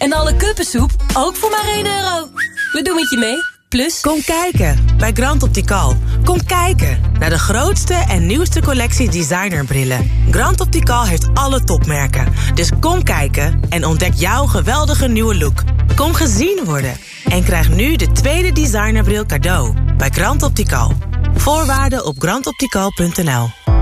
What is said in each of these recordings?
En alle kuppensoep ook voor maar 1 euro. We doen het je mee. Plus... Kom kijken bij Grand Optical. Kom kijken naar de grootste en nieuwste collectie designerbrillen. Grand Optical heeft alle topmerken. Dus kom kijken en ontdek jouw geweldige nieuwe look. Kom gezien worden en krijg nu de tweede designerbril cadeau bij Grand Optical. Voorwaarden op grandoptical.nl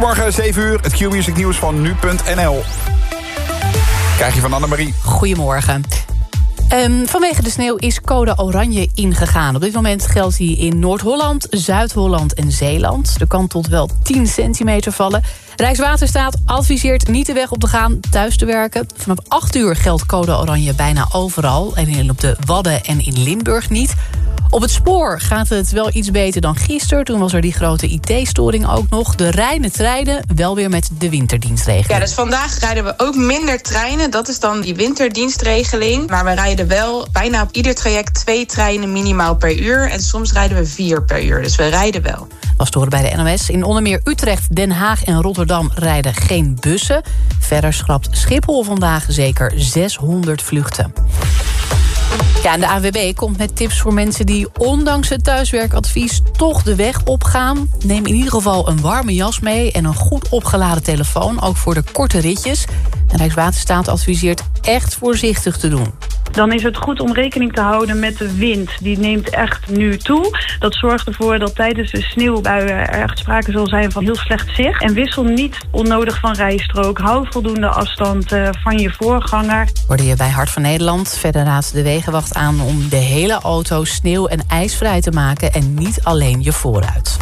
Goedemorgen, 7 uur, het Q-Music nieuws van nu.nl. Krijg je van Annemarie. Goedemorgen. Um, vanwege de sneeuw is code oranje ingegaan. Op dit moment geldt die in Noord-Holland, Zuid-Holland en Zeeland. Er kan tot wel 10 centimeter vallen. Rijkswaterstaat adviseert niet de weg op te gaan thuis te werken. Vanaf 8 uur geldt code oranje bijna overal. En op de Wadden en in Limburg niet. Op het spoor gaat het wel iets beter dan gisteren. Toen was er die grote IT-storing ook nog. De rijden treinen wel weer met de winterdienstregeling. Ja, dus vandaag rijden we ook minder treinen. Dat is dan die winterdienstregeling. Maar we rijden wel bijna op ieder traject twee treinen minimaal per uur. En soms rijden we vier per uur. Dus we rijden wel. Was te horen bij de NOS. In onder meer Utrecht, Den Haag en Rotterdam rijden geen bussen. Verder schrapt Schiphol vandaag zeker 600 vluchten. Ja, en de AWB komt met tips voor mensen die ondanks het thuiswerkadvies toch de weg opgaan. Neem in ieder geval een warme jas mee en een goed opgeladen telefoon, ook voor de korte ritjes. En Rijkswaterstaat adviseert echt voorzichtig te doen. Dan is het goed om rekening te houden met de wind. Die neemt echt nu toe. Dat zorgt ervoor dat tijdens de sneeuwbuien er echt sprake zal zijn van heel slecht zicht. En wissel niet onnodig van rijstrook. Hou voldoende afstand uh, van je voorganger. Worden je bij Hart van Nederland. Verder raadt de Wegenwacht aan om de hele auto sneeuw- en ijsvrij te maken... en niet alleen je vooruit.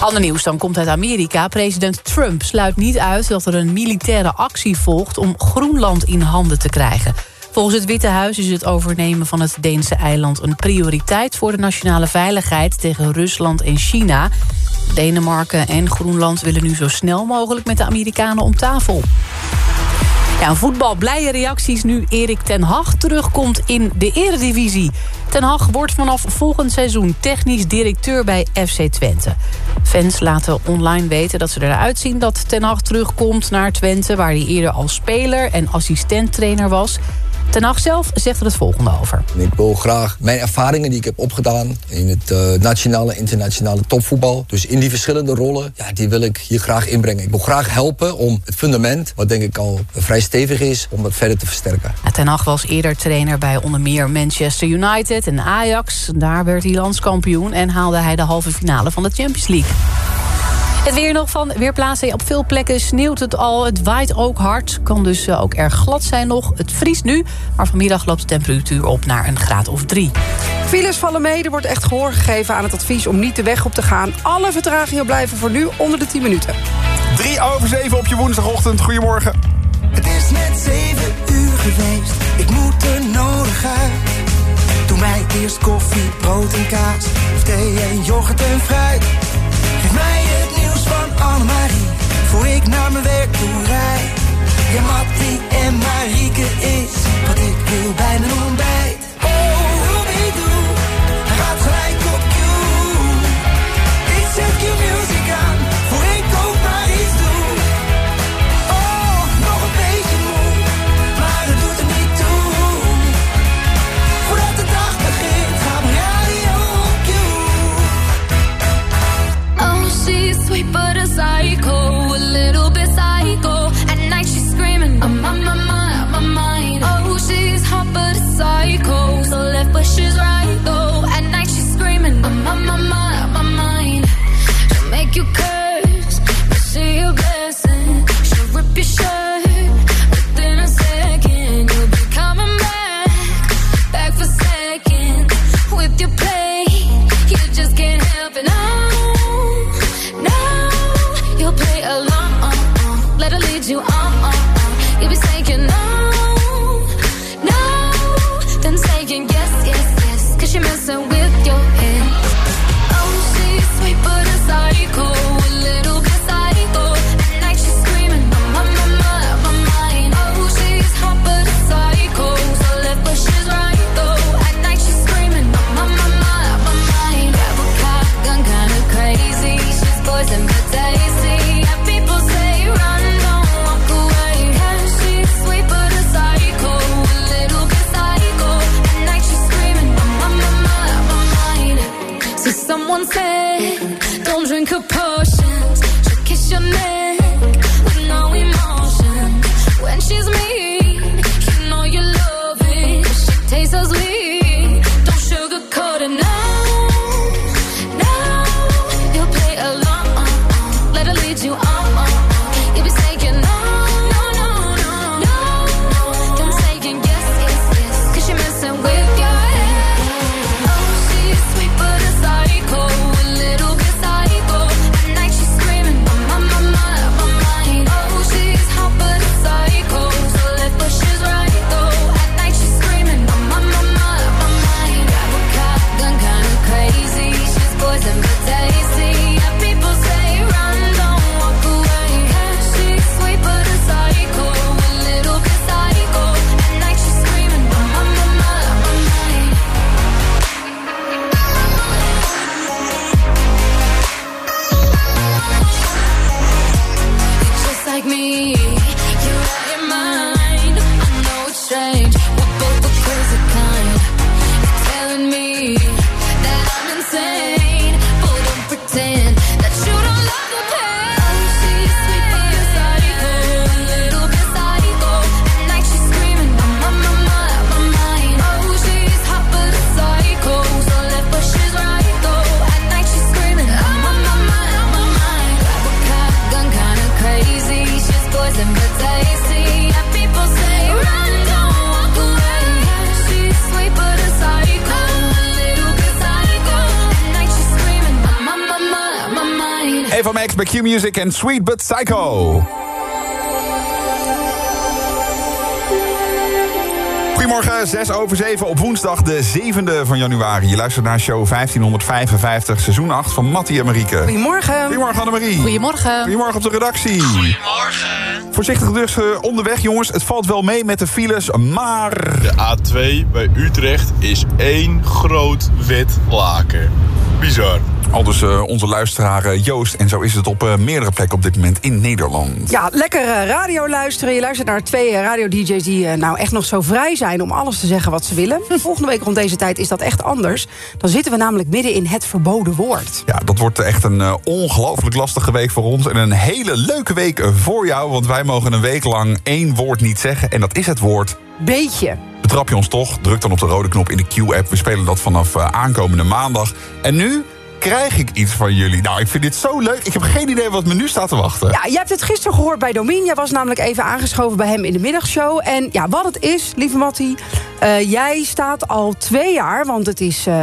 Ander nieuws dan komt uit Amerika. President Trump sluit niet uit dat er een militaire actie volgt... om Groenland in handen te krijgen. Volgens het Witte Huis is het overnemen van het Deense eiland... een prioriteit voor de nationale veiligheid tegen Rusland en China. Denemarken en Groenland willen nu zo snel mogelijk met de Amerikanen om tafel. Ja, voetbal, blije reacties nu Erik ten Hag terugkomt in de eredivisie. Ten Hag wordt vanaf volgend seizoen technisch directeur bij FC Twente. Fans laten online weten dat ze eruit zien dat Ten Hag terugkomt naar Twente... waar hij eerder als speler en assistenttrainer was... Ten Hag zelf zegt er het volgende over. Ik wil graag mijn ervaringen die ik heb opgedaan... in het uh, nationale, internationale topvoetbal... dus in die verschillende rollen, ja, die wil ik hier graag inbrengen. Ik wil graag helpen om het fundament, wat denk ik al vrij stevig is... om dat verder te versterken. Ten Hag was eerder trainer bij onder meer Manchester United en Ajax. Daar werd hij landskampioen en haalde hij de halve finale van de Champions League. Het weer nog van Weerplaatsen. Op veel plekken sneeuwt het al. Het waait ook hard. Kan dus eh, ook erg glad zijn nog. Het vriest nu. Maar vanmiddag loopt de temperatuur op naar een graad of drie. Files vallen mee. Er wordt echt gehoor gegeven aan het advies om niet de weg op te gaan. Alle vertragingen blijven voor nu onder de 10 minuten. Drie over zeven op je woensdagochtend. Goedemorgen. Het is net zeven uur geweest. Ik moet er nodig uit. Doe mij eerst koffie, brood en kaas. Of thee en yoghurt en fruit. Geef mij Voor ik naar mijn werk toe rijd. Ja, Mattie en Marieke is wat ik wil bij mijn ontbijt. Oh, hij gaat gelijk op Q. Ik zet Q-music aan, voor ik ook maar iets doe. Oh, nog een beetje moe, maar het doet er niet toe. Voordat de dag begint, gaat mijn radio op Q. Oh, she's sweet Music en Sweet But Psycho. Goedemorgen, 6 over 7 op woensdag de 7e van januari. Je luistert naar show 1555, seizoen 8 van Mattie en Marieke. Goedemorgen. Goedemorgen Annemarie. Goedemorgen. Goedemorgen op de redactie. Goedemorgen. Voorzichtig dus eh, onderweg jongens. Het valt wel mee met de files, maar... De A2 bij Utrecht is één groot wit laken. Bizar. Al dus eh, onze luisteraar eh, Joost. En zo is het op eh, meerdere plekken op dit moment in Nederland. Ja, lekker radio luisteren. Je luistert naar twee radio-dj's die nou echt nog zo vrij zijn... om alles te zeggen wat ze willen. Volgende week rond deze tijd is dat echt anders. Dan zitten we namelijk midden in het verboden woord. Ja, dat wordt echt een ongelooflijk lastige week voor ons. En een hele leuke week voor jou. Want wij mogen een week lang één woord niet zeggen. En dat is het woord. Beetje. Betrap je ons toch? Druk dan op de rode knop in de Q-app. We spelen dat vanaf aankomende maandag. En nu krijg ik iets van jullie. Nou, ik vind dit zo leuk. Ik heb geen idee wat me nu staat te wachten. Ja, jij hebt het gisteren gehoord bij Domien. Jij was namelijk even aangeschoven bij hem in de middagshow. En ja, wat het is, lieve Mattie... eh, jij staat al twee jaar, want het is eh,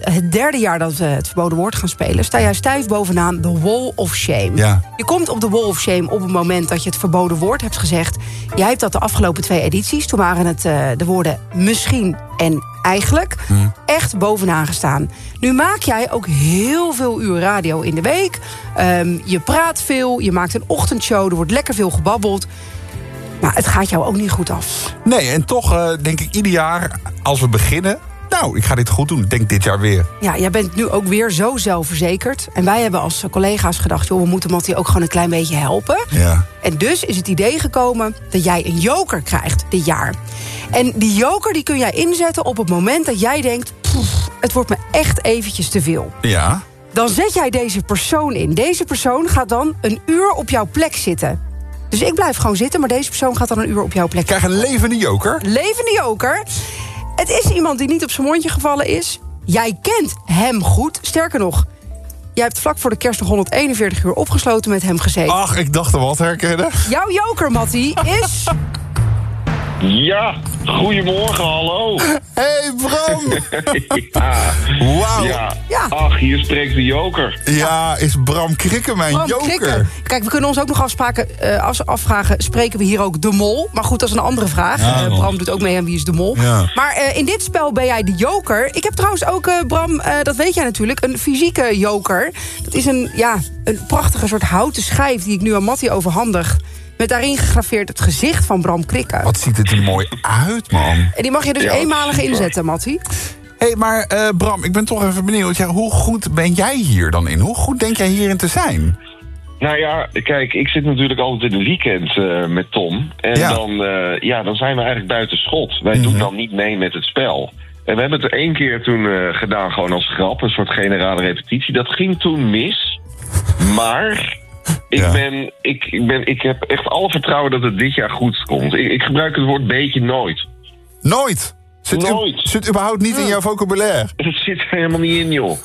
het derde jaar... dat we het verboden woord gaan spelen... sta jij stijf bovenaan de wall of shame. Ja. Je komt op de wall of shame op het moment dat je het verboden woord hebt gezegd. Jij hebt dat de afgelopen twee edities. Toen waren het eh, de woorden misschien en eigenlijk echt bovenaan gestaan. Nu maak jij ook heel veel uur radio in de week. Ehm, je praat veel, je maakt een ochtendshow, er wordt lekker veel gebabbeld. Maar het gaat jou ook niet goed af. Nee, en toch eh, denk ik ieder jaar als we beginnen... Nou, ik ga dit goed doen. Ik denk dit jaar weer. Ja, jij bent nu ook weer zo zelfverzekerd. En wij hebben als collega's gedacht... joh, we moeten Mattie ook gewoon een klein beetje helpen. Ja. En dus is het idee gekomen dat jij een joker krijgt dit jaar. En die joker die kun jij inzetten op het moment dat jij denkt... "Poef, het wordt me echt eventjes te veel. Ja. Dan zet jij deze persoon in. Deze persoon gaat dan een uur op jouw plek zitten. Dus ik blijf gewoon zitten, maar deze persoon gaat dan een uur op jouw plek Krijg een levende joker. levende joker. Het is iemand die niet op zijn mondje gevallen is. Jij kent hem goed. Sterker nog, jij hebt vlak voor de kerst nog 141 uur opgesloten met hem gezeten. Ach, ik dacht er wat herkennen. Jouw joker, Mattie, is... Ja, goedemorgen, hallo. Hey Bram! ja. Wauw. Ja. Ach, hier spreekt de joker. Ja, is Bram Krikke mijn Bram joker? Krikke. Kijk, we kunnen ons ook nog afspraken, eh, af- afvragen... spreken we hier ook de mol? Maar goed, dat is een andere vraag. Ja, Eh. Bram doet ook mee aan Wie is de Mol. Ja. Maar eh, in dit spel ben jij de joker. Ik heb trouwens ook, eh, Bram, eh, dat weet jij natuurlijk... een fysieke joker. Dat is een, ja, een prachtige soort houten schijf... die ik nu aan Mattie overhandig... met daarin gegraveerd het gezicht van Bram Krikke. Wat ziet het er mooi uit, man. En die mag je dus Ja, eenmalig inzetten, Mattie. Hé, hey, maar eh, Bram, ik ben toch even benieuwd. Ja, hoe goed ben jij hier dan in? Hoe goed denk jij hierin te zijn? Nou ja, kijk, ik zit natuurlijk altijd in het weekend eh, met Tom. En Ja. dan, eh, ja, dan zijn we eigenlijk buiten schot. Wij doen dan niet mee met het spel. En we hebben het er één keer toen eh, gedaan, gewoon als grap. Een soort generale repetitie. Dat ging toen mis. Maar ik, ben, ik, ik, ben, ik heb echt alle vertrouwen dat het dit jaar goed komt. Ik, ik gebruik het woord beetje nooit. Nooit? Zit, Nooit. zit überhaupt niet in jouw vocabulaire? Het zit er helemaal niet in, joh.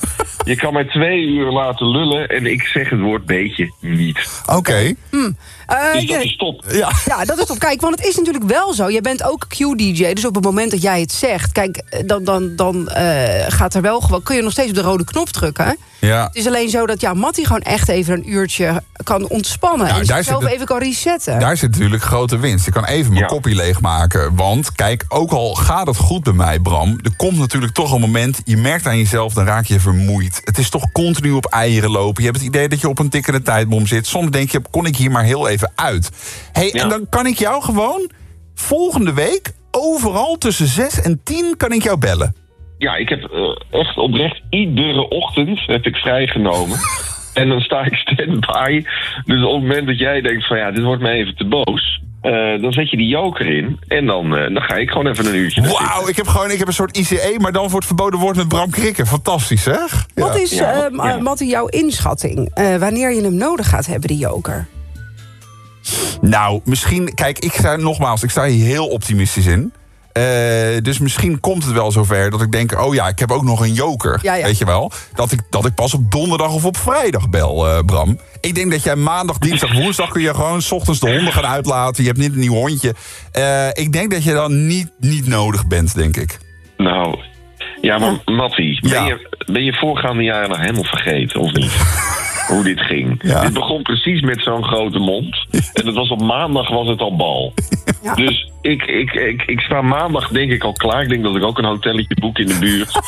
Je kan mij twee uur laten lullen en ik zeg het woord beetje niet. Oké. Hm. Eh, Dus dat je- is top. Ja. Ja, dat is top. Kijk, want het is natuurlijk wel zo. Jij bent ook Q-DJ, dus op het moment dat jij het zegt... kijk, eh, dan, dan, dan eh, gaat er wel gewoon... kun je nog steeds op de rode knop drukken. hè? Ja. Het is alleen zo dat ja, Mattie gewoon echt even een uurtje kan ontspannen... Nou, en daar zichzelf even kan resetten. Daar zit natuurlijk grote winst. Ik kan even mijn kopje leegmaken. Want kijk, ook al gaat het goed bij mij, Bram... er komt natuurlijk toch een moment... je merkt aan jezelf, dan raak je vermoeid. Het is toch continu op eieren lopen. Je hebt het idee dat je op een tikkende tijdbom zit. Soms denk je, kon ik hier maar heel even uit. hey, en dan kan ik jou gewoon volgende week... overal tussen 6 en 10 kan ik jou bellen. Ja, ik heb eh, echt oprecht iedere ochtend heb ik vrijgenomen. en dan sta ik stand-by. Dus op het moment dat jij denkt van ja, dit wordt me even te boos... eh, dan zet je die joker in en dan, eh, dan ga ik gewoon even een uurtje naar Wauw, ik heb gewoon ik heb een soort ICE... maar dan voor het verboden woord met Bram Krikke. Fantastisch, zeg? Wat is, Ja. eh, Ma- Mattie, jouw inschatting? eh, wanneer je hem nodig gaat hebben, die joker? Nou, misschien... Kijk, ik sta nogmaals, ik sta hier heel optimistisch in. Eh, dus misschien komt het wel zover dat ik denk... oh ja, ik heb ook nog een joker, Ja, ja. weet je wel. Dat ik, dat ik pas op donderdag of op vrijdag bel, eh, Bram. Ik denk dat jij maandag, dinsdag, woensdag... kun je gewoon 's ochtends de honden gaan uitlaten. Je hebt niet een nieuw hondje. Eh, ik denk dat je dan niet, niet nodig bent, denk ik. Nou, ja, maar Mattie, ben, je, ben je voorgaande jaren nog helemaal vergeten, of niet? Hoe dit ging. Dit begon precies met zo'n grote mond. En het was op maandag was het al bal. Dus ik, ik, ik, ik sta maandag denk ik al klaar. Ik denk dat ik ook een hotelletje boek in de buurt.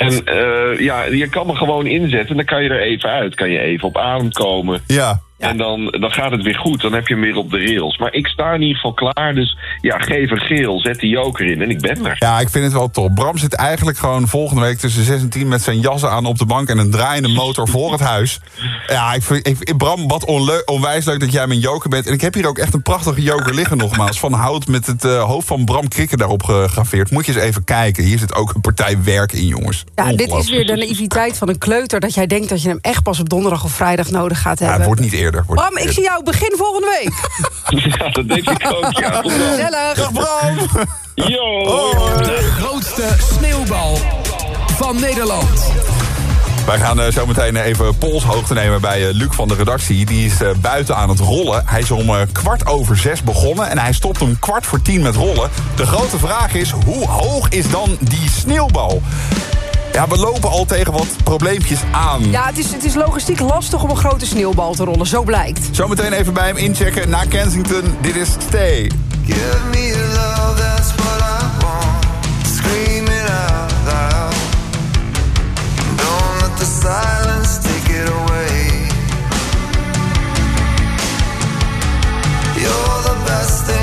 En eh, ja, je kan me gewoon inzetten. En dan kan je er even uit. Kan je even op adem komen. Ja. En dan, dan gaat het weer goed. Dan heb je hem weer op de rails. Maar ik sta in ieder geval klaar. Dus ja, geef een geel. Zet die joker in. En ik ben er. Ja, ik vind het wel top. Bram zit eigenlijk gewoon volgende week tussen 6 en 10 met zijn jas aan op de bank en een draaiende motor voor het huis. Ja, ik vind, ik, Bram, wat onwijs leuk dat jij mijn joker bent. En ik heb hier ook echt een prachtige joker liggen nogmaals. Van hout met het eh, hoofd van Bram Krikke daarop gegraveerd. Moet je eens even kijken. Hier zit ook een partij werk in, jongens. Ja, dit is weer de naïviteit van een kleuter... dat jij denkt dat je hem echt pas op donderdag of vrijdag nodig gaat Ja, hebben. het wordt niet eerder. Wordt Bram, niet ik zie jou begin volgende week. Ja, dat denk ik ook. Ja. Gezellig. Dag Bram. Yo. De grootste sneeuwbal van Nederland. Wij gaan eh, zo meteen even polshoogte nemen bij eh, Luc van de redactie. Die is eh, buiten aan het rollen. Hij is om eh, kwart over zes begonnen en hij stopt om kwart voor tien met rollen. De grote vraag is, hoe hoog is dan die sneeuwbal? Ja, we lopen al tegen wat probleempjes aan. Ja, het is, het is logistiek lastig om een grote sneeuwbal te rollen, zo blijkt. Zometeen even bij hem inchecken naar Kensington. Dit is Stay. Give me love, that's what I want. Scream it out loud. Don't let the silence take it away. You're the best thing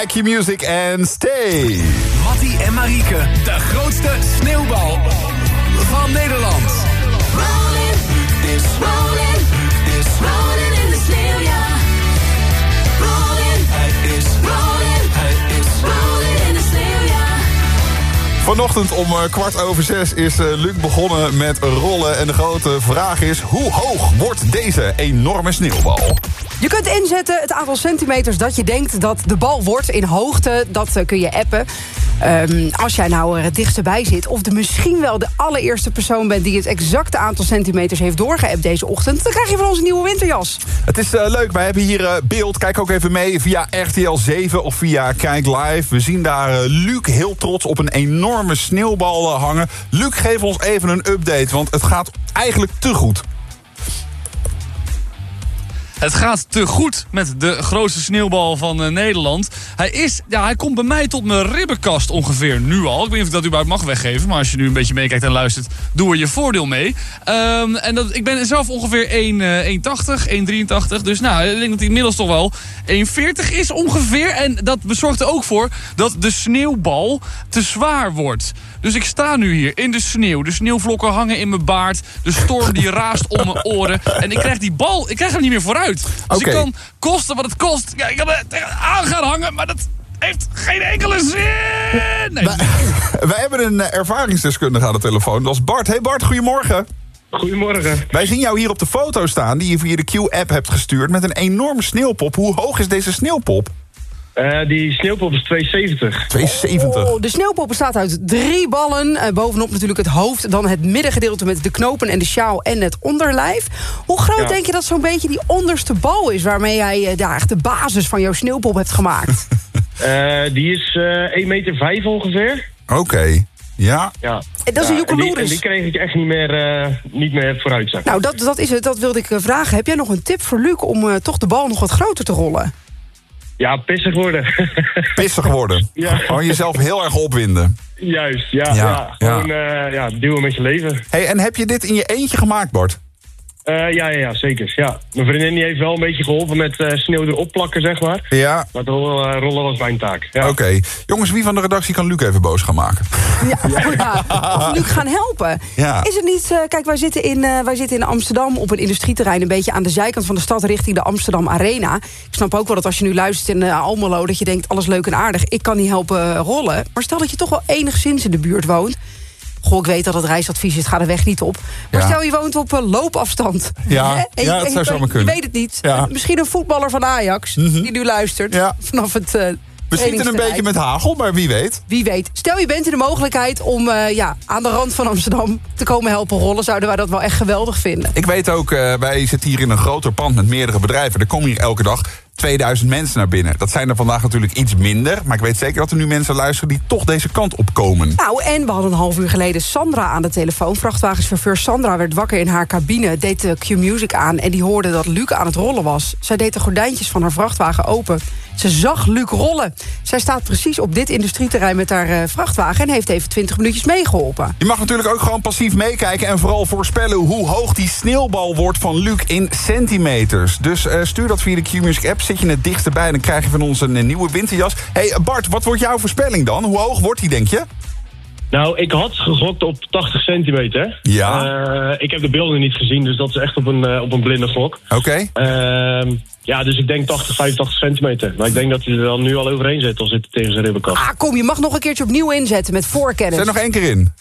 Back your music and stay. Mattie en Marieke, Vanochtend om eh, kwart over zes is eh, Luc begonnen met rollen. En de grote vraag is, hoe hoog wordt deze enorme sneeuwbal? Je kunt inzetten het aantal centimeters dat je denkt dat de bal wordt in hoogte. Dat eh, kun je appen. Ehm, als jij nou er het dichtst bij zit... of de misschien wel de allereerste persoon bent... die het exacte aantal centimeters heeft doorgeappt deze ochtend... dan krijg je van ons een nieuwe winterjas. Het is eh, leuk, wij hebben hier eh, beeld. Kijk ook even mee via RTL 7 of via Kijk Live. We zien daar eh, Luc heel trots op een enorme sneeuwbal hangen. Luc, geef ons even een update, want het gaat eigenlijk te goed. Het gaat te goed met de grootste sneeuwbal van eh, Nederland. Hij, is, ja, hij komt bij mij tot mijn ribbenkast ongeveer nu al. Ik weet niet of ik dat überhaupt mag weggeven. Maar als je nu een beetje meekijkt en luistert, doe er je voordeel mee. Ehm, en dat, ik ben zelf ongeveer 1, eh, 1,80, 1,83. Dus nou, ik denk dat hij inmiddels toch wel 1,40 is ongeveer. En dat zorgt er ook voor dat de sneeuwbal te zwaar wordt. Dus ik sta nu hier in de sneeuw. De sneeuwvlokken hangen in mijn baard. De storm die raast om mijn oren. En ik krijg die bal, ik krijg hem niet meer vooruit. Dus Oké. ik kan kosten wat het kost. Ja, ik kan er tegenaan gaan hangen, maar dat heeft geen enkele zin. Nee, Wij hebben een eh, ervaringsdeskundige aan de telefoon. Dat is Bart. Hey Bart, goedemorgen. Goedemorgen. Wij zien jou hier op de foto staan die je via de Q-app hebt gestuurd... met een enorme sneeuwpop. Hoe hoog is deze sneeuwpop? Eh, die sneeuwpop is 270. 270. Oh, de sneeuwpop bestaat uit drie ballen. Eh, bovenop natuurlijk het hoofd, dan het middengedeelte met de knopen en de sjaal en het onderlijf. Hoe groot Ja. denk je dat zo'n beetje die onderste bal is... waarmee jij eh, daar echt de basis van jouw sneeuwpop hebt gemaakt? Eh, die is eh 1,5 meter vijf ongeveer. Oké, ja. Ja. En dat is een Ja, die, joekeloeris. en die kreeg ik echt niet meer, eh, niet meer vooruit, zeg. Nou, dat, dat is het. Dat wilde ik eh, vragen. Heb jij nog een tip voor Luc om eh, toch de bal nog wat groter te rollen? Ja, pissig worden. Pissig worden. Ja. Gewoon jezelf heel erg opwinden. Juist, ja. Ja, ja. Gewoon eh, ja, duwen met je leven. Hey, en heb je dit in je eentje gemaakt, Bart? Eh, ja, ja, ja, zeker. Ja. Mijn vriendin die heeft wel een beetje geholpen met eh, sneeuw erop plakken, zeg maar. Ja. Maar het rollen, eh, rollen was mijn taak. Ja. Oké. Jongens, wie van de redactie kan Luc even boos gaan maken? Ja, of Luc gaan helpen. Ja. Is het niet... eh, kijk, wij zitten, in, eh, wij zitten in Amsterdam op een industrieterrein... een beetje aan de zijkant van de stad richting de Amsterdam Arena. Ik snap ook wel dat als je nu luistert in Almelo... dat je denkt, alles leuk en aardig. Ik kan niet helpen rollen. Maar stel dat je toch wel enigszins in de buurt woont... Goh, ik weet dat het reisadvies is, ga de weg niet op. Maar Ja. stel je woont op eh, loopafstand. Ja, Hè? En ja, je- dat en zou je- zomaar kunnen. Je weet het niet. Ja. Misschien een voetballer van Ajax, die nu luistert. Vanaf het eh, We schieten een beetje met hagel, maar wie weet. Wie weet. Stel je bent in de mogelijkheid om eh, ja, aan de rand van Amsterdam te komen helpen rollen... zouden wij dat wel echt geweldig vinden. Ik weet ook, wij zitten hier in een groter pand met meerdere bedrijven. Er komen hier elke dag 2000 mensen naar binnen. Dat zijn er vandaag natuurlijk iets minder. Maar ik weet zeker dat er nu mensen luisteren die toch deze kant op komen. Nou, en we hadden een half uur geleden Sandra aan de telefoon. Vrachtwagenchauffeur Sandra werd wakker in haar cabine, deed de Q-Music aan... en die hoorde dat Luc aan het rollen was. Zij deed de gordijntjes van haar vrachtwagen open. Ze zag Luc rollen. Zij staat precies op dit industrieterrein met haar eh, vrachtwagen... en heeft even 20 minuutjes meegeholpen. Je mag natuurlijk ook gewoon passief meekijken en vooral voorspellen hoe hoog die sneeuwbal wordt van Luc in centimeters. Dus eh, stuur dat via de Q-Music app. Zit je het dichtst bij, dan krijg je van ons een eh, nieuwe winterjas. hey, Bart, wat wordt jouw voorspelling dan? Hoe hoog wordt die, denk je? Nou, ik had gegokt op 80 centimeter. Ja. Eh, ik heb de beelden niet gezien, dus dat is echt op een, op een blinde gok. Oké. Ehm, ja, dus ik denk 80, 85 centimeter. Maar ik denk dat hij er dan nu al overheen zit, al zit hij tegen zijn ribbenkast. Ah, kom, je mag nog een keertje opnieuw inzetten met voorkennis. Zet nog één keer in.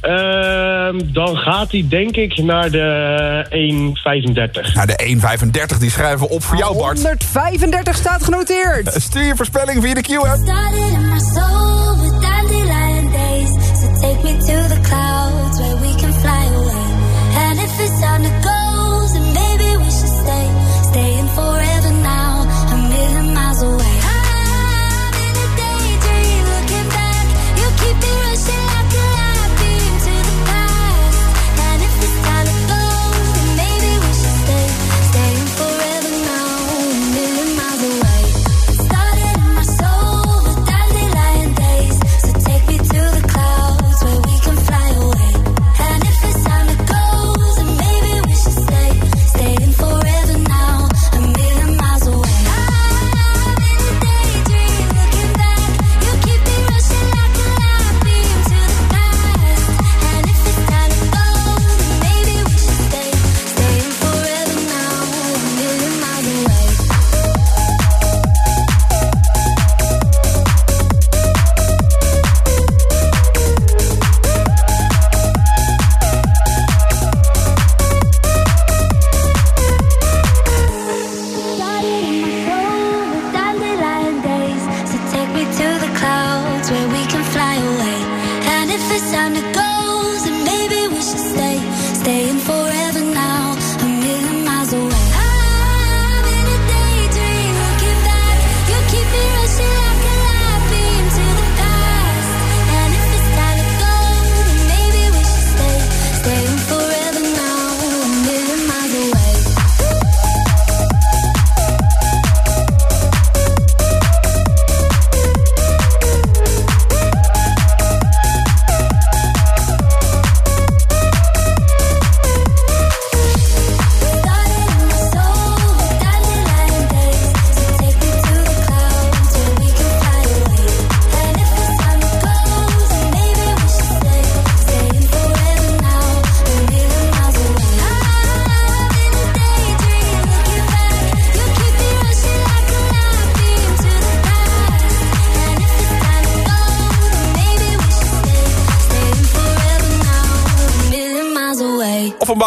Ehm, dan gaat hij denk ik naar de 1,35. Nou, de 1,35 die schrijven we op voor jou, Bart. 135 staat genoteerd. Stuur je voorspelling via de Q-app. Started in my soul with dandelion days. So take me to the clouds where we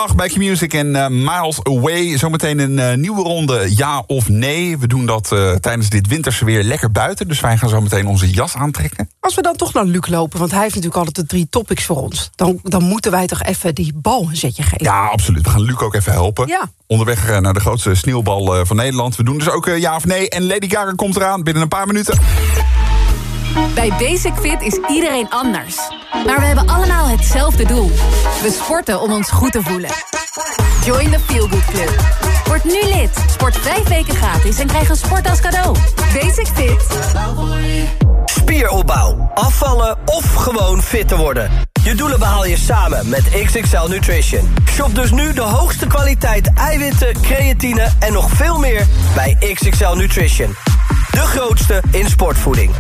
Offenbach bij Q-Music en eh, Miles Away. Zometeen een eh, nieuwe ronde ja of nee. We doen dat eh, tijdens dit winterse weer lekker buiten. Dus wij gaan zo meteen onze jas aantrekken. Als we dan toch naar Luc lopen, want hij heeft natuurlijk altijd de drie topics voor ons. Dan, dan moeten wij toch even die bal een zetje geven. Ja, absoluut. We gaan Luc ook even helpen. Ja. Onderweg naar de grootste sneeuwbal van Nederland. We doen dus ook ja of nee. En Lady Gaga komt eraan binnen een paar minuten. Bij Basic Fit is iedereen anders. Maar we hebben allemaal hetzelfde doel. We sporten om ons goed te voelen. Join the Feel Good Club. Word nu lid. Sport vijf weken gratis en krijg een sport als cadeau. Basic Fit. Spieropbouw, afvallen of gewoon fit te worden. Je doelen behaal je samen met XXL Nutrition. Shop dus nu de hoogste kwaliteit eiwitten, creatine en nog veel meer bij XXL Nutrition. De grootste in sportvoeding.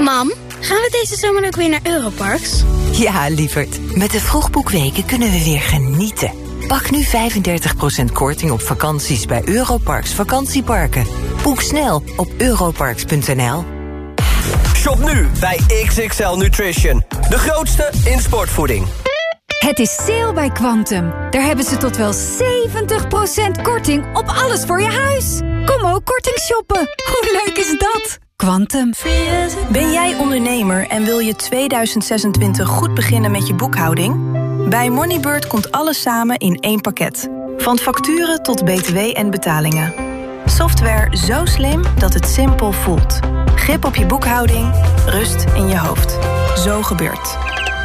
Mam, gaan we deze zomer ook weer naar Europarks? Ja, lieverd. Met de vroegboekweken kunnen we weer genieten. Pak nu 35% korting op vakanties bij Europarks vakantieparken. Boek snel op europarks.nl. Shop nu bij XXL Nutrition. De grootste in sportvoeding. Het is sale bij Quantum. Daar hebben ze tot wel 70% korting op alles voor je huis. Kom ook korting shoppen. Hoe leuk is dat? Quantum. Ben jij ondernemer en wil je 2026 goed beginnen met je boekhouding? Bij Moneybird komt alles samen in één pakket. Van facturen tot btw en betalingen. Software zo slim dat het simpel voelt. Grip op je boekhouding, rust in je hoofd. Zo gebeurt.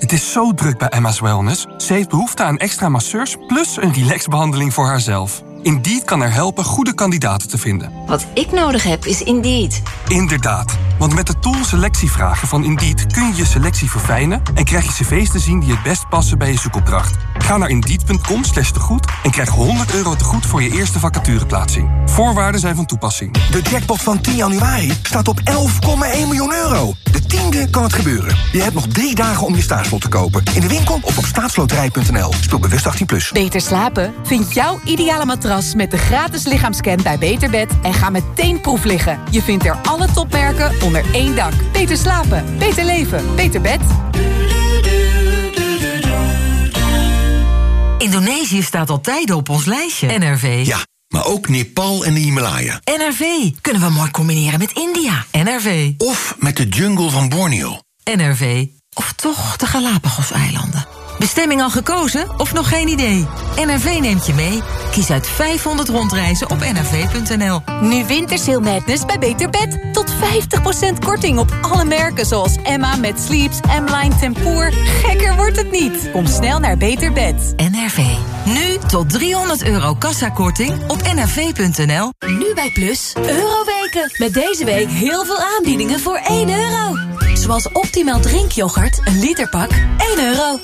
Het is zo druk bij Emma's Wellness. Ze heeft behoefte aan extra masseurs plus een relaxbehandeling voor haarzelf. Indeed kan er helpen goede kandidaten te vinden. Wat ik nodig heb is Indeed. Inderdaad, want met de tool selectievragen van Indeed kun je je selectie verfijnen en krijg je cv's te zien die het best passen bij je zoekopdracht. Ga naar indeed.com slash tegoed en krijg 100 euro tegoed voor je eerste vacatureplaatsing. Voorwaarden zijn van toepassing. De jackpot van 10 januari staat op 11,1 miljoen euro. De tiende kan het gebeuren. Je hebt nog drie dagen om je staatslot te kopen. In de winkel of op staatsloterij.nl. Speel bewust 18+. Plus. Beter slapen? Vind jouw ideale matras met de gratis lichaamscan bij Beterbed... en ga meteen proef liggen. Je vindt er alle topmerken onder één dak. Beter slapen, beter leven, beter bed. Indonesië staat altijd op ons lijstje. NRV. Ja, maar ook Nepal en de Himalaya. NRV. Kunnen we mooi combineren met India. NRV. Of met de jungle van Borneo. NRV. Of toch de Galapagos-eilanden. Bestemming al gekozen of nog geen idee? NRV neemt je mee. Kies uit 500 rondreizen op nrv.nl. Nu Wintersail Madness bij Beter Bed. Tot 50% korting op alle merken zoals Emma met Sleeps, M-Line Tempoor. Gekker wordt het niet. Kom snel naar Beter Bed. NRV. Nu tot 300 euro kassakorting op nrv.nl. Nu bij Plus, Euroweken. Met deze week heel veel aanbiedingen voor 1 euro. Zoals optimaal drinkyoghurt, een literpak, 1 euro.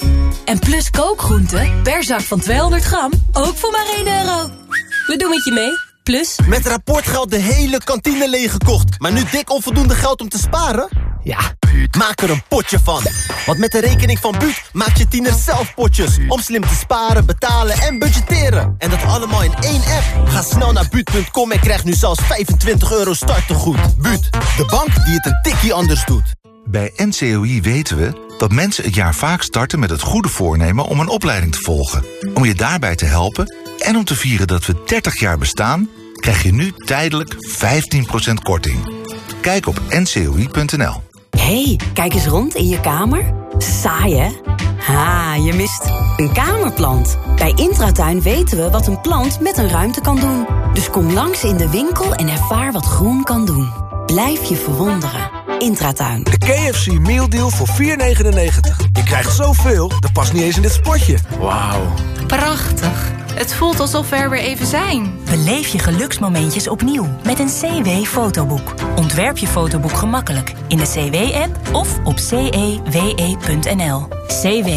En Plus kookgroenten, per zak van 200 gram, ook voor maar 1 euro. We doen het je mee, Plus. Met rapportgeld de hele kantine leeggekocht. Maar nu dik onvoldoende geld om te sparen? Ja, maak er een potje van. Want met de rekening van Buut maak je tiener zelf potjes. Om slim te sparen, betalen en budgetteren. En dat allemaal in één app. Ga snel naar Buut.com en krijg nu zelfs 25 euro startegoed. Buut, de bank die het een tikkie anders doet. Bij NCOI weten we dat mensen het jaar vaak starten met het goede voornemen om een opleiding te volgen. Om je daarbij te helpen en om te vieren dat we 30 jaar bestaan, krijg je nu tijdelijk 15% korting. Kijk op ncoi.nl. hey, kijk eens rond in je kamer. Saai, hè? Ha, je mist een kamerplant. Bij Intratuin weten we wat een plant met een ruimte kan doen. Dus kom langs in de winkel en ervaar wat groen kan doen. Blijf je verwonderen. Intratuin. De KFC Meal Deal voor 4,99. Je krijgt zoveel, dat past niet eens in dit spotje. Wauw. Prachtig. Het voelt alsof we er weer even zijn. Beleef je geluksmomentjes opnieuw met een CW-fotoboek. Ontwerp je fotoboek gemakkelijk in de CW-app of op cewe.nl. CW.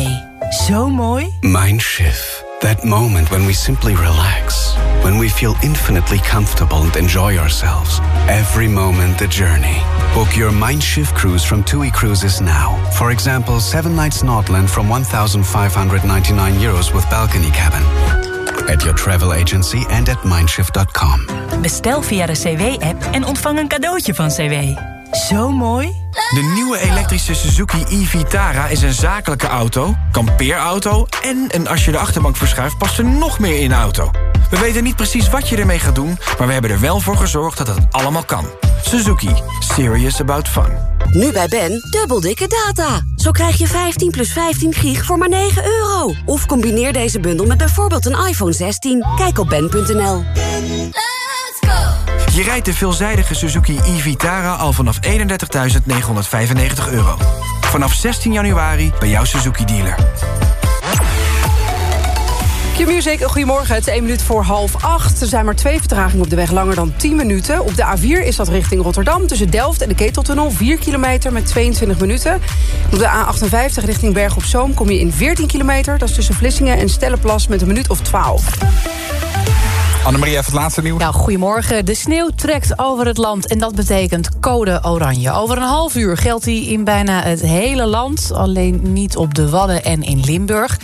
Zo mooi. Mindshift. That moment when we simply relax. When we feel infinitely comfortable and enjoy ourselves. Every moment the journey. Book your Mindshift cruise from TUI Cruises now. For example, 7 nights Nordland from 1,599 euros with balcony cabin. At your travel agency and at mindshift.com. Bestel via de CW-app en ontvang een cadeautje van CW. Zo mooi. De nieuwe elektrische Suzuki e-Vitara is een zakelijke auto, kampeerauto... en een als je de achterbank verschuift past er nog meer in de auto. We weten niet precies wat je ermee gaat doen... maar we hebben er wel voor gezorgd dat het allemaal kan. Suzuki. Serious about fun. Nu bij Ben, dubbel dikke data. Zo krijg je 15 plus 15 gig voor maar 9 euro. Of combineer deze bundel met bijvoorbeeld een iPhone 16. Kijk op ben.nl. Je rijdt de veelzijdige Suzuki e-Vitara al vanaf 31.995 euro. Vanaf 16 januari bij jouw Suzuki-dealer. Q-Music, goedemorgen. Het is 1 minuut voor half 8. Er zijn maar twee vertragingen op de weg, langer dan 10 minuten. Op de A4 is dat richting Rotterdam, tussen Delft en de Keteltunnel. 4 kilometer met 22 minuten. Op de A58 richting Berg op Zoom kom je in 14 kilometer. Dat is tussen Vlissingen en Stellenplas met een minuut of 12. Annemarie, even het laatste nieuws. Nou, goedemorgen. De sneeuw trekt over het land en dat betekent code oranje. Over een half uur geldt die in bijna het hele land. Alleen niet op de Wadden en in Limburg.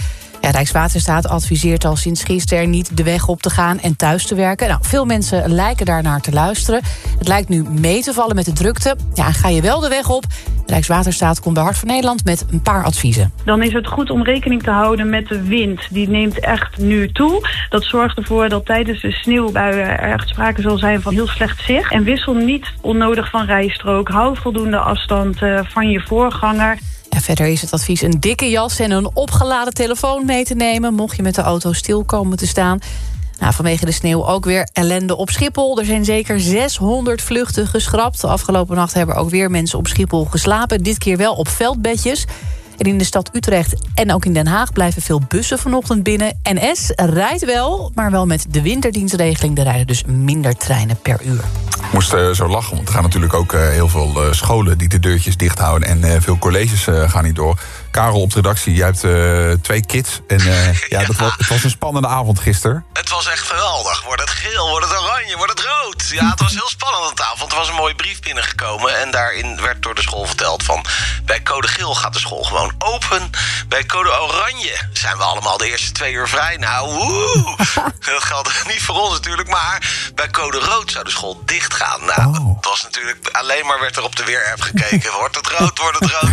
Rijkswaterstaat adviseert al sinds gisteren niet de weg op te gaan en thuis te werken. Nou, veel mensen lijken daarnaar te luisteren. Het lijkt nu mee te vallen met de drukte. Ja, ga je wel de weg op? Rijkswaterstaat komt bij Hart van Nederland met een paar adviezen. Dan is het goed om rekening te houden met de wind. Die neemt echt nu toe. Dat zorgt ervoor dat tijdens de sneeuwbuien er echt sprake zal zijn van heel slecht zicht. En wissel niet onnodig van rijstrook. Hou voldoende afstand uh, van je voorganger. Verder is het advies een dikke jas en een opgeladen telefoon mee te nemen... mocht je met de auto stil komen te staan. Nou, vanwege de sneeuw ook weer ellende op Schiphol. Er zijn zeker 600 vluchten geschrapt. De afgelopen nacht hebben ook weer mensen op Schiphol geslapen. Dit keer wel op veldbedjes. En in de stad Utrecht en ook in Den Haag blijven veel bussen vanochtend binnen. NS rijdt wel, maar wel met de winterdienstregeling. Er rijden dus minder treinen per uur. Ik moest uh, zo lachen, want er gaan natuurlijk ook uh, heel veel uh, scholen die de deurtjes dicht houden. En veel colleges gaan niet door. Karel op de redactie, jij hebt twee kids. En ja, ja. Dat was, het was een spannende avond gisteren. Het was echt geweldig. Wordt het geel, wordt het oranje, wordt het rood? Ja, het was heel spannend aan avond. Er was een mooie brief binnengekomen. En daarin werd door de school verteld van... bij code geel gaat de school gewoon open. Bij code oranje zijn we allemaal de eerste twee uur vrij. Nou, woe! dat geldt niet voor ons natuurlijk. Maar bij code rood zou de school dicht gaan. Nou, oh. het was natuurlijk... Alleen maar werd er op de weerapp gekeken. Wordt het rood, wordt het rood?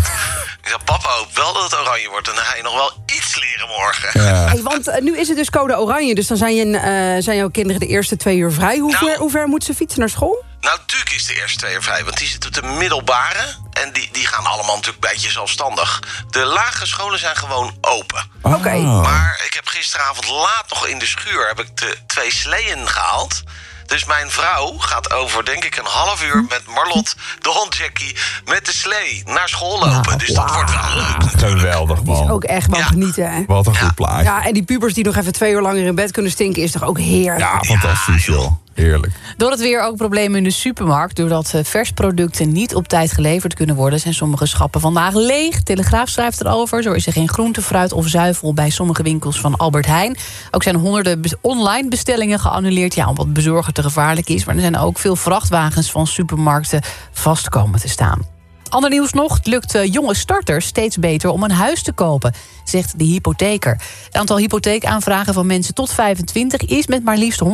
Ik zei, papa wel dat het oranje wordt. En dan ga je nog wel iets leren morgen. Ja. Hey, want uh, nu is het dus code oranje. Dus dan zijn, je, uh, zijn jouw kinderen de eerste twee uur vrij. Hoe, nou, ver, hoe ver moeten ze fietsen naar school? Nou, Duke is de eerste twee uur vrij. Want die zit op de middelbare. En die, die gaan allemaal natuurlijk een beetje zelfstandig. De lage scholen zijn gewoon open. Oké. Okay. Maar ik heb gisteravond laat nog in de schuur... heb ik de twee sleeën gehaald. Dus mijn vrouw gaat over, denk ik, een half uur met Marlot, de hond Jackie, met de slee naar school lopen. Nou, dus dat wow. wordt wel leuk. Geweldig, man. Die is ook echt wel ja. genieten, hè? Wat een goed plaatje. Ja, en die pubers die nog even twee uur langer in bed kunnen stinken, is toch ook heerlijk? Ja, fantastisch, joh. Heerlijk. Door het weer ook problemen in de supermarkt. Doordat versproducten niet op tijd geleverd kunnen worden... zijn sommige schappen vandaag leeg. Telegraaf schrijft erover. Zo is er geen groente, fruit of zuivel bij sommige winkels van Albert Heijn. Ook zijn honderden online bestellingen geannuleerd. Ja, omdat bezorgen te gevaarlijk is. Maar er zijn ook veel vrachtwagens van supermarkten vast komen te staan. Ander nieuws nog, het lukt jonge starters steeds beter om een huis te kopen, zegt de hypotheker. Het aantal hypotheekaanvragen van mensen tot 25 is met maar liefst 170%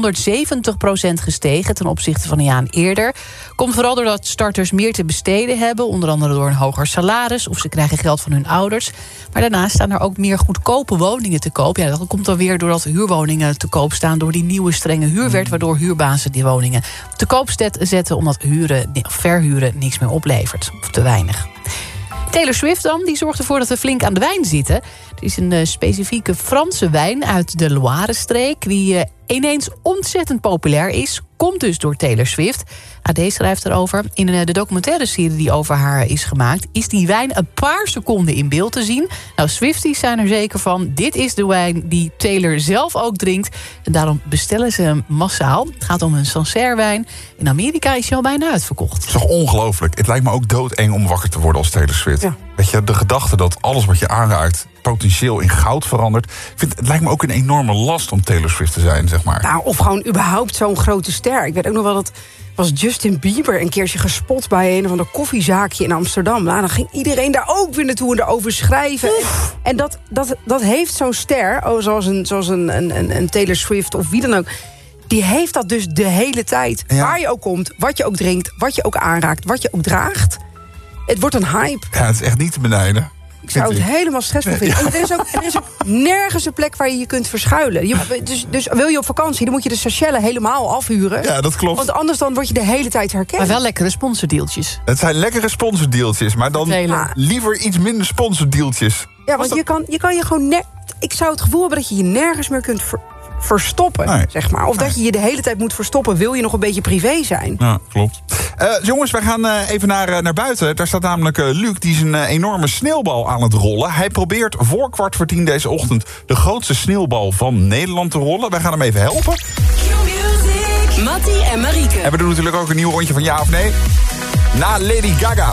gestegen ten opzichte van een jaar eerder. Komt vooral doordat starters meer te besteden hebben, onder andere door een hoger salaris of ze krijgen geld van hun ouders. Maar daarnaast staan er ook meer goedkope woningen te koop. Ja, dat komt dan weer doordat huurwoningen te koop staan door die nieuwe strenge huurwet, waardoor huurbazen die woningen te koop zetten omdat huren, verhuren niks meer oplevert. Of te Taylor Swift dan, die zorgt ervoor dat we flink aan de wijn zitten. Het is een uh, specifieke Franse wijn uit de Loire-streek... die uh, ineens ontzettend populair is. komt dus door Taylor Swift. AD schrijft erover. In eh, de documentaire serie die over haar is gemaakt... is die wijn een paar seconden in beeld te zien. Nou, Swifties zijn er zeker van. Dit is de wijn die Taylor zelf ook drinkt. En daarom bestellen ze hem massaal. Het gaat om een Sancerre-wijn. In Amerika is hij al bijna uitverkocht. Het is toch ongelooflijk. Het lijkt me ook doodeng om wakker te worden als Taylor Swift. Weet je, de gedachte dat alles wat je aanraakt potentieel in goud verandert. Ik vind, het lijkt me ook een enorme last om Taylor Swift te zijn, zeg maar. Nou, of gewoon überhaupt zo'n grote ster. Ik weet ook nog wel dat was Justin Bieber een keertje gespot bij een of ander koffiezaakje in Amsterdam. Nou, dan ging iedereen daar ook weer naartoe en erover schrijven. En, en dat, dat, dat heeft zo'n ster, oh, zoals, een, zoals een, een, een Taylor Swift of wie dan ook die heeft dat dus de hele tijd. Waar je ook komt, wat je ook drinkt, wat je ook aanraakt, wat je ook draagt. Het wordt een hype. Ja, het is echt niet te benijden. Ik zou het helemaal stressvol vinden. En er is, ook, er is ook nergens een plek waar je je kunt verschuilen. Je, dus, dus wil je op vakantie, dan moet je de Seychelles helemaal afhuren. Ja, dat klopt. Want anders dan word je de hele tijd herkend. Maar wel lekkere sponsordeeltjes. Het zijn lekkere sponsordeeltjes, maar dan liever iets minder sponsordeeltjes. Ja, want je kan, je kan je gewoon... Ik zou het gevoel hebben dat je je nergens meer kunt verstoppen, zeg maar. Of dat je je de hele tijd moet verstoppen, wil je nog een beetje privé zijn. Ja, klopt. Uh, jongens, wij gaan uh, even naar, uh, naar buiten. Daar staat namelijk Luc, die is een enorme sneeuwbal aan het rollen. Hij probeert voor kwart voor tien deze ochtend... de grootste sneeuwbal van Nederland te rollen. Wij gaan hem even helpen. Mattie en Marieke. En we doen natuurlijk ook een nieuw rondje van ja of nee. Na Lady Gaga.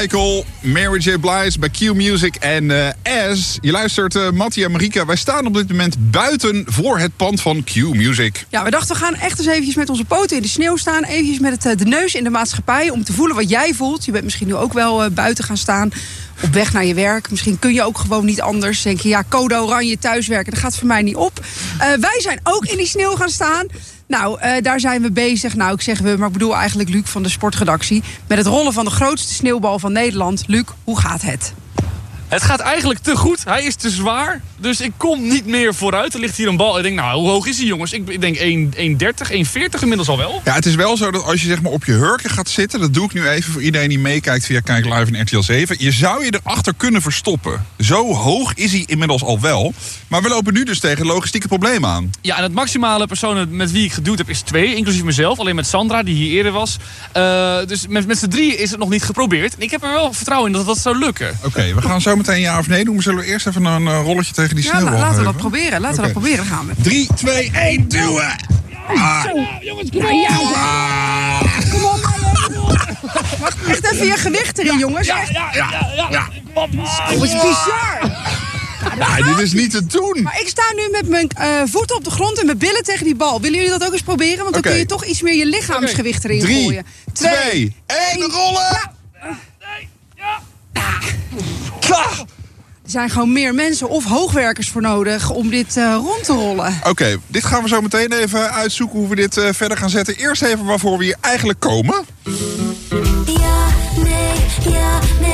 Michael, Mary J. Blige bij Q Music en S. Je luistert uh, Mattie en Marika. Wij staan op dit moment buiten voor het pand van Q Music. Ja, we dachten we gaan echt eens eventjes met onze poten in de sneeuw staan. Eventjes met het, eh, de neus in de maatschappij om te voelen wat jij voelt. Je bent misschien nu ook wel buiten gaan staan op weg naar je werk. Misschien kun je ook gewoon niet anders. Denk je, ja, code oranje thuiswerken, dat gaat voor mij niet op. Wij zijn ook in die sneeuw gaan staan. Nou, eh, daar zijn we bezig. Nou, ik zeg we, maar ik bedoel eigenlijk Luc van de sportredactie. Met het rollen van de grootste sneeuwbal van Nederland. Luc, hoe gaat het? Het gaat eigenlijk te goed. Hij is te zwaar. Dus ik kom niet meer vooruit. Er ligt hier een bal. Ik denk, nou, hoe hoog is hij, jongens? Ik denk 1 1,30, 1,40 inmiddels al wel. Ja, het is wel zo dat als je zeg maar op je hurken gaat zitten... dat doe ik nu even voor iedereen die meekijkt via Kijk Live en RTL 7... je zou je erachter kunnen verstoppen. Zo hoog is hij inmiddels al wel. Maar we lopen nu dus tegen logistieke problemen aan. Ja, en het maximale personen met wie ik geduwd heb is twee. Inclusief mezelf. Alleen met Sandra, die hier eerder was. Eh, dus met, met z'n drieën is het nog niet geprobeerd. En ik heb er wel vertrouwen in dat dat zou lukken. Oké, we gaan zo meteen ja of nee doen. Maar zullen we eerst even een eh, rolletje tegen die Ja, laten we dat proberen. Laten we dat proberen. Gaan we. 3, 2, 1, duwen! Ah. jongens, kom op. Kom op. Wacht, echt even je gewicht erin, jongens. Ja, ja, ja, ja. ja. Oh, het is bizar. Ja, dit is niet te doen. Maar ik sta nu met mijn eh, voeten op de grond en mijn billen tegen die bal. Willen jullie dat ook eens proberen? Want dan kun je toch iets meer je lichaamsgewicht erin Drie, gooien. twee, één, rollen! Er zijn gewoon meer mensen of hoogwerkers voor nodig om dit eh, rond te rollen. Oké, dit gaan we zo meteen even uitzoeken hoe we dit eh, verder gaan zetten. Eerst even waarvoor we hier eigenlijk komen. Ja, nee, ja, nee,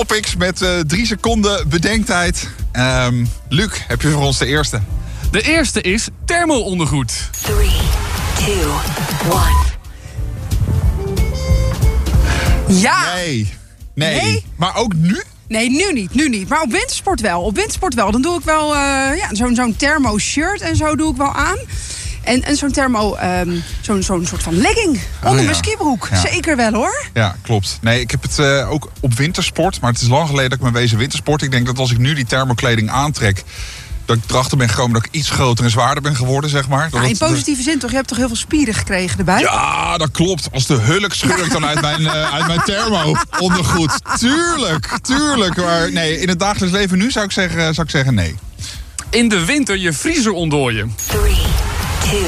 Topics met eh, drie seconden bedenktijd. Ehm, Luc, heb je voor ons de eerste? De eerste is thermo-ondergoed. 3, 2, 1. Ja! Nee. nee. Nee? Maar ook nu? Nee, nu niet, nu niet. Maar op wintersport wel. Op wintersport wel. Dan doe ik wel eh, ja, zo'n zo'n thermo shirt en zo doe ik wel aan. En, en zo'n thermo, ehm, zo'n zo'n soort van legging onder ja. mijn skibroek. Ja. Zeker wel hoor. Ja, klopt. Nee, ik heb het eh, ook op wintersport. Maar het is lang geleden dat ik me wezen wintersport. Ik denk dat als ik nu die thermokleding aantrek... dat ik erachter ben gekomen dat ik iets groter en zwaarder ben geworden, zeg maar. Ja, in het- positieve zin toch? Je hebt toch heel veel spieren gekregen erbij? Ja, dat klopt. Als de hulk scheur ik dan uit mijn, eh, uit mijn thermo ondergoed. Tuurlijk, tuurlijk. Maar nee, in het dagelijks leven nu zou ik zeggen, zou ik zeggen nee. In de winter je vriezer ontdooien. 3, 2, 1.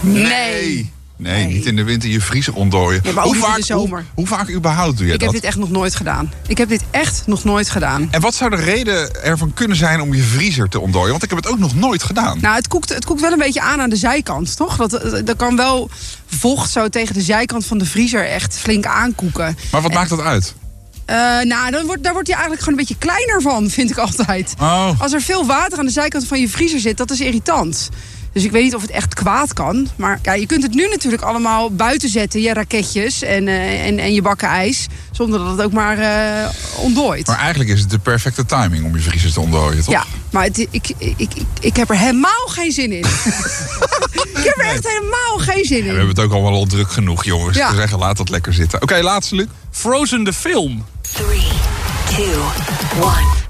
Nee. Nee, niet in de winter je vriezer ontdooien. Nee, maar ook niet in de zomer. Hoe, hoe vaak überhaupt doe je Ik heb dat? dit echt nog nooit gedaan. Ik heb dit echt nog nooit gedaan. En wat zou de reden ervan kunnen zijn om je vriezer te ontdooien? Want ik heb het ook nog nooit gedaan. Nou, het koekt, het koekt wel een beetje aan aan de zijkant, toch? Dat, dat, dat kan wel vocht zo tegen de zijkant van de vriezer echt flink aankoeken. Maar wat maakt dat uit? Eh, nou, dan wordt, daar wordt hij eigenlijk gewoon een beetje kleiner van, vind ik altijd. Oh. Als er veel water aan de zijkant van je vriezer zit, dat is irritant. Dus ik weet niet of het echt kwaad kan. Maar ja, je kunt het nu natuurlijk allemaal buiten zetten, je raketjes en, eh, en, en je bakken ijs. Zonder dat het ook maar eh ontdooit. Maar eigenlijk is het de perfecte timing om je vriezer te ontdooien, toch? Ja, maar het, ik, ik, ik, ik, ik heb er helemaal geen zin in. ik heb er echt helemaal geen zin We in. hebben het ook allemaal al druk genoeg, jongens. Ja. Te zeggen, laat dat lekker zitten. Oké, laatste, Luc. Frozen de film. 3, 2, 1.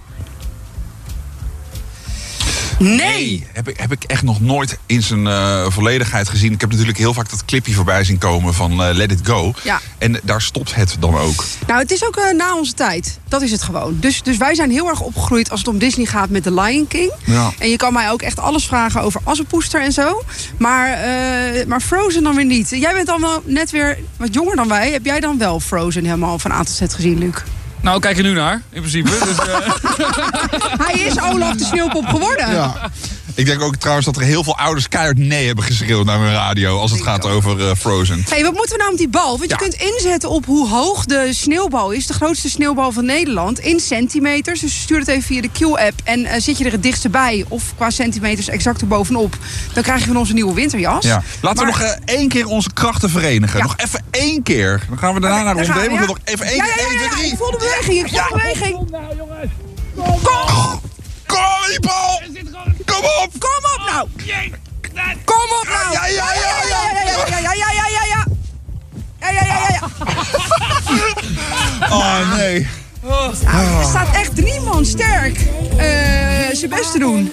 Nee! Heb ik, heb ik echt nog nooit in zijn eh, volledigheid gezien. Ik heb natuurlijk heel vaak dat clipje voorbij zien komen van eh, Let It Go. Ja. En daar stopt het dan ook. Nou, het is ook eh, na onze tijd. Dat is het gewoon. Dus, dus wij zijn heel erg opgegroeid als het om Disney gaat met The Lion King. Ja. En je kan mij ook echt alles vragen over Assepoester en zo. Maar, maar Frozen dan weer niet. Jij bent dan wel net weer wat jonger dan wij. Heb jij dan wel Frozen helemaal van A tot Z gezien, Luc? Nou, kijk er nu naar, in principe. Dus, eh, Hij is Olaf de Sneeuwpop geworden. Ja. Ik denk ook trouwens dat er heel veel ouders keihard nee hebben geschreeuwd naar hun radio... als het gaat over eh, Frozen. Hey, wat moeten we nou met die bal? Want Ja. je kunt inzetten op hoe hoog de sneeuwbal is. De grootste sneeuwbal van Nederland. In centimeters. Dus stuur het even via de Q-app. En eh, zit je er het dichtste bij. Of qua centimeters exact erbovenop. Dan krijg je van ons een nieuwe winterjas. Ja. Laten Maar- we nog eh, één keer onze krachten verenigen. Ja. Nog even één keer. Dan gaan we daarna naar Daar Ron gaan we, Demo. ja. Nog even één Ja, keer. ja, ja, 1, 2, ja, 3. ik voel de beweging. Ik voel de beweging. Kom! Kom, die bal! Kom op! Kom op nou! Kom op nou! Ja, ja, ja, ja, ja, ja, ja, ja, ja, ja, ja. Ja, ja, ja, ja, ja. Oh, nee. Nou, er staat echt drie man sterk eh, zijn best te doen.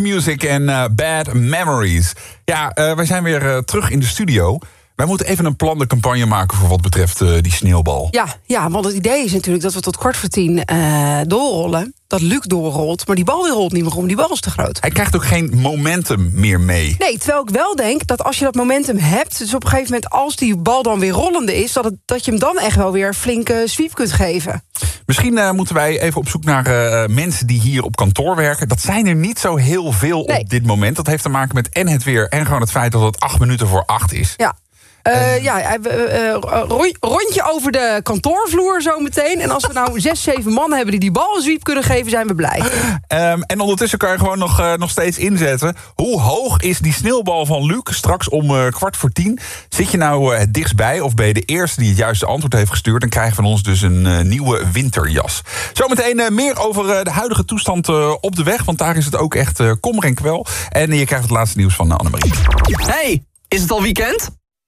Music en eh, Bad Memories. Ja, eh, wij zijn weer eh, terug in de studio. Wij moeten even een plandencampagne maken voor wat betreft eh, die sneeuwbal. Ja, ja, want het idee is natuurlijk dat we tot kwart voor tien eh, doorrollen. Dat Luc doorrolt, maar die bal die rolt niet meer om. Die bal is te groot. Hij krijgt ook geen momentum meer mee. Nee, terwijl ik wel denk dat als je dat momentum hebt... dus op een gegeven moment als die bal dan weer rollende is... dat, het, dat je hem dan echt wel weer een flinke sweep kunt geven. Misschien eh, moeten wij even op zoek naar mensen die hier op kantoor werken. Dat zijn er niet zo heel veel op dit moment. Dat heeft te maken met en het weer en gewoon het feit dat het acht minuten voor acht is. Ja. Eh, ja, eh, eh, ron- rondje over de kantoorvloer zo meteen. En als we nou zes, zeven man hebben die die bal een sweep kunnen geven, zijn we blij. Ehm, en ondertussen kan je gewoon nog, eh, nog steeds inzetten. Hoe hoog is die sneeuwbal van Luc straks om eh, kwart voor tien? Zit je nou eh, het dichtstbij of ben je de eerste die het juiste antwoord heeft gestuurd... dan krijg je van ons dus een eh, nieuwe winterjas. Zometeen meer over eh, de huidige toestand eh, op de weg... want daar is het ook echt kommer en kwel. En je krijgt het laatste nieuws van uh, Annemarie. Hey, is het al weekend?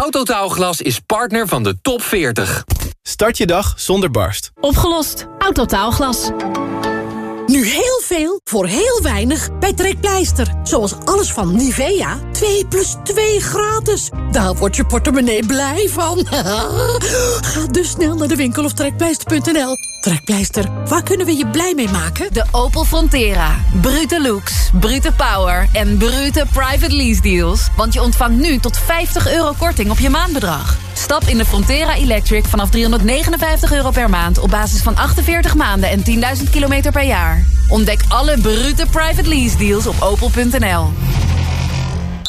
Autotaalglas is partner van de top 40. Start je dag zonder barst. Opgelost. Autotaalglas. Nu heel veel voor heel weinig bij Trekpleister. Zoals alles van Nivea. 2 plus 2 gratis. Daar wordt je portemonnee blij van. Ga dus snel naar de winkel of trekpleister.nl. Trekpleister, waar kunnen we je blij mee maken? De Opel Frontera. Brute looks, brute power en brute private lease deals. Want je ontvangt nu tot 50 euro korting op je maandbedrag. Stap in de Frontera Electric vanaf 359 euro per maand... op basis van 48 maanden en 10.000 kilometer per jaar. Ontdek alle brute private lease deals op opel.nl.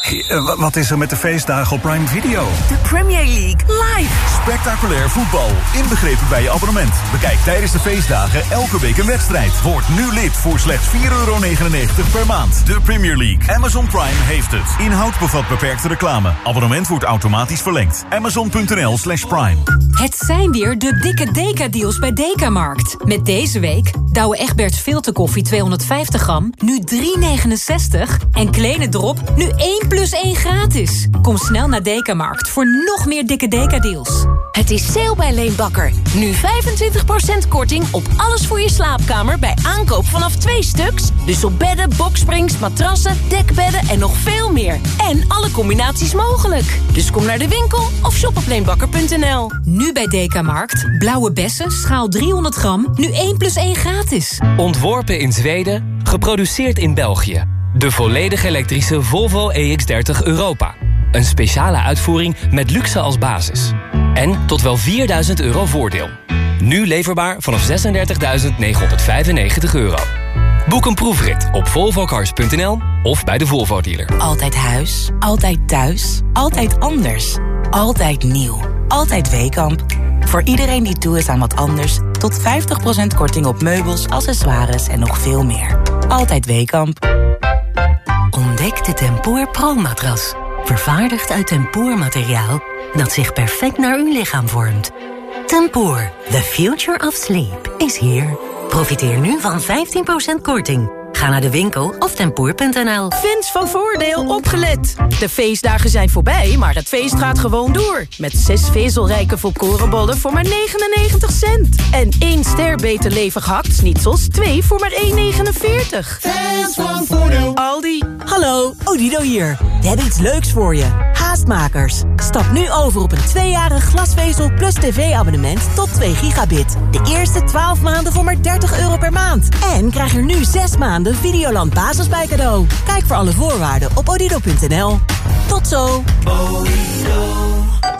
Eh, Wat is er met de feestdagen op Prime Video? De Premier League live. Spectaculair voetbal, inbegrepen bij je abonnement. Bekijk tijdens de feestdagen elke week een wedstrijd. Word nu lid voor slechts 4,99 euro per maand. De Premier League. Amazon Prime heeft het. Inhoud bevat beperkte reclame. Abonnement wordt automatisch verlengd. Amazon.nl slash Prime. Het zijn weer de dikke Deka-deals bij Dekamarkt. Met deze week Douwe Egberts filterkoffie 250 gram, nu 3,69. En Kleine Drop, nu 1 plus 1 gratis. Kom snel naar Dekamarkt voor nog meer dikke Deka-deals. Het is sale bij Leenbakker. Nu 25% korting op alles voor je slaapkamer bij aankoop vanaf twee stuks. Dus op bedden, boksprings, matrassen, dekbedden en nog veel meer. En alle combinaties mogelijk. Dus kom naar de winkel of shop op leenbakker.nl. Nu bij Dekamarkt, blauwe bessen, schaal 300 gram, nu 1 plus 1 gratis. Ontworpen in Zweden, geproduceerd in België. De volledig elektrische Volvo EX30 Europa. Een speciale uitvoering met luxe als basis. En tot wel 4000 euro voordeel. Nu leverbaar vanaf 36.995 euro. Boek een proefrit op volvocars.nl of bij de Volvo dealer. Altijd huis, altijd thuis, altijd anders. Altijd nieuw, altijd Weekamp. Voor iedereen die toe is aan wat anders... tot 50% korting op meubels, accessoires en nog veel meer. Altijd Weekamp. Ontdek de Tempoor Pro-matras. Vervaardigd uit tempoormateriaal dat zich perfect naar uw lichaam vormt. Tempoor, the future of sleep, is here. Profiteer nu van 15% korting. Ga naar de winkel of tempoer.nl. Fans van Voordeel opgelet. De feestdagen zijn voorbij, maar het feest gaat gewoon door. Met zes vezelrijke volkorenbollen voor maar 99 cent. En één ster beter levig hakt-snitsels, twee voor maar 1,49. Fans van Voordeel. Aldi. Hallo, Odido hier. We hebben iets leuks voor je. Haastmakers. Stap nu over op een tweejarig glasvezel plus tv-abonnement tot 2 gigabit. De eerste 12 maanden voor maar 30 euro per maand. En krijg er nu 6 maanden Videoland Basis bij cadeau. Kijk voor alle voorwaarden op odido.nl. Tot zo.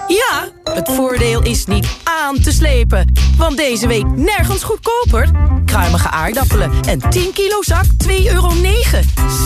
Ja, het voordeel is niet aan te slepen. Want deze week nergens goedkoper. Kruimige aardappelen en 10 kilo zak 2,9 euro.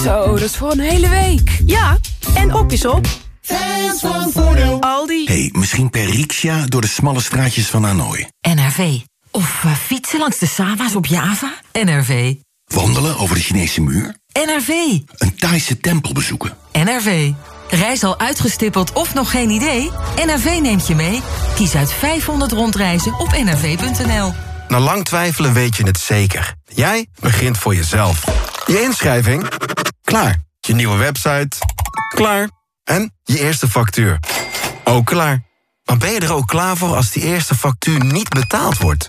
Zo, dat is voor een hele week. Ja, en op is op. Fans van Voordeel. Aldi. hey, misschien per riksja door de smalle straatjes van Hanoi. NRV. Of eh, fietsen langs de Sava's op Java? NRV. Wandelen over de Chinese muur. NRV. Een Thaise tempel bezoeken. NRV. Reis al uitgestippeld of nog geen idee? NRV neemt je mee. Kies uit 500 rondreizen op nrv.nl. Na lang twijfelen weet je het zeker. Jij begint voor jezelf. Je inschrijving? Klaar. Je nieuwe website? Klaar. En je eerste factuur? Ook klaar. Maar ben je er ook klaar voor als die eerste factuur niet betaald wordt?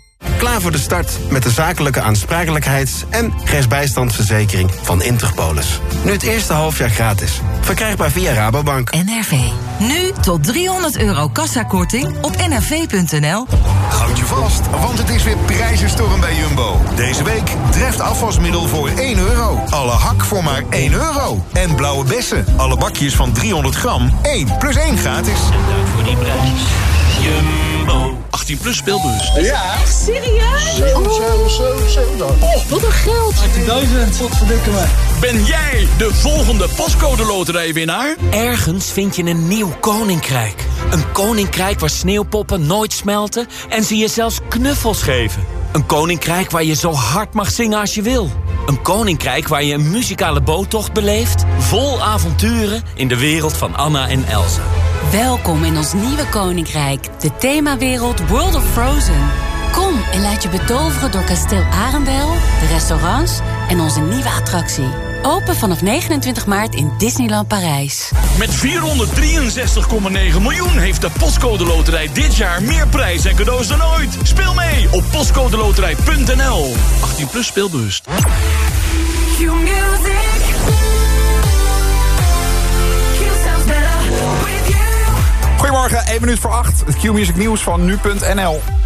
Klaar voor de start met de zakelijke aansprakelijkheids- en rechtsbijstandsverzekering van Interpolis. Nu het eerste halfjaar gratis. Verkrijgbaar via Rabobank. NRV. Nu tot 300 euro kassakorting op nrv.nl. Houd je vast, want het is weer prijzenstorm bij Jumbo. Deze week treft afwasmiddel voor 1 euro. Alle hak voor maar 1 euro. En blauwe bessen, alle bakjes van 300 gram, 1 plus 1 gratis. Dank voor die prijs. Jumbo. 18 plus speelbus. Ja. Echt serieus? 7, 7, 7, 7. Oh, wat een geld. 18.000. Wat verdikken me. Ben jij de volgende pascode loterijwinnaar? Ergens vind je een nieuw koninkrijk. Een koninkrijk waar sneeuwpoppen nooit smelten en ze je zelfs knuffels geven. Een koninkrijk waar je zo hard mag zingen als je wil. Een koninkrijk waar je een muzikale boottocht beleeft... vol avonturen in de wereld van Anna en Elsa. Welkom in ons nieuwe koninkrijk, de themawereld World of Frozen. Kom en laat je betoveren door kasteel Arendel, de restaurants en onze nieuwe attractie. Open vanaf 29 maart in Disneyland Parijs. Met 463,9 miljoen heeft de Postcode Loterij dit jaar meer prijs en cadeaus dan ooit. Speel mee op postcodeloterij.nl. 18 plus speelbewust. Goedemorgen, 1 minuut voor 8. Het Q-music nieuws van nu.nl.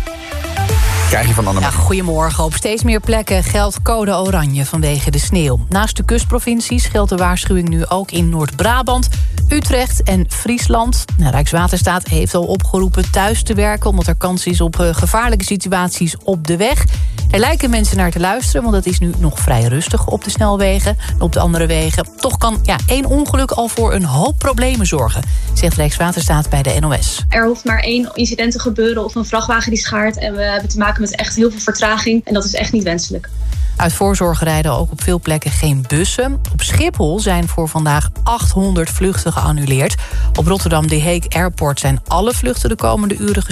Krijg je van Anne Ja, goedemorgen. Op steeds meer plekken geldt code oranje vanwege de sneeuw. Naast de kustprovincies geldt de waarschuwing nu ook in Noord-Brabant, Utrecht en Friesland. Nou, Rijkswaterstaat heeft al opgeroepen thuis te werken... omdat er kans is op eh, gevaarlijke situaties op de weg. Er lijken mensen naar te luisteren, want het is nu nog vrij rustig op de snelwegen en op de andere wegen. Toch kan ja, één ongeluk al voor een hoop problemen zorgen, zegt Rijkswaterstaat bij de NOS. Er hoeft maar één incident te gebeuren of een vrachtwagen die schaart. En we hebben te met echt heel veel vertraging. En dat is echt niet wenselijk. Uit voorzorg rijden ook op veel plekken geen bussen. Op Schiphol zijn voor vandaag 800 vluchten geannuleerd. Op Rotterdam De Heek Airport zijn alle vluchten de komende uren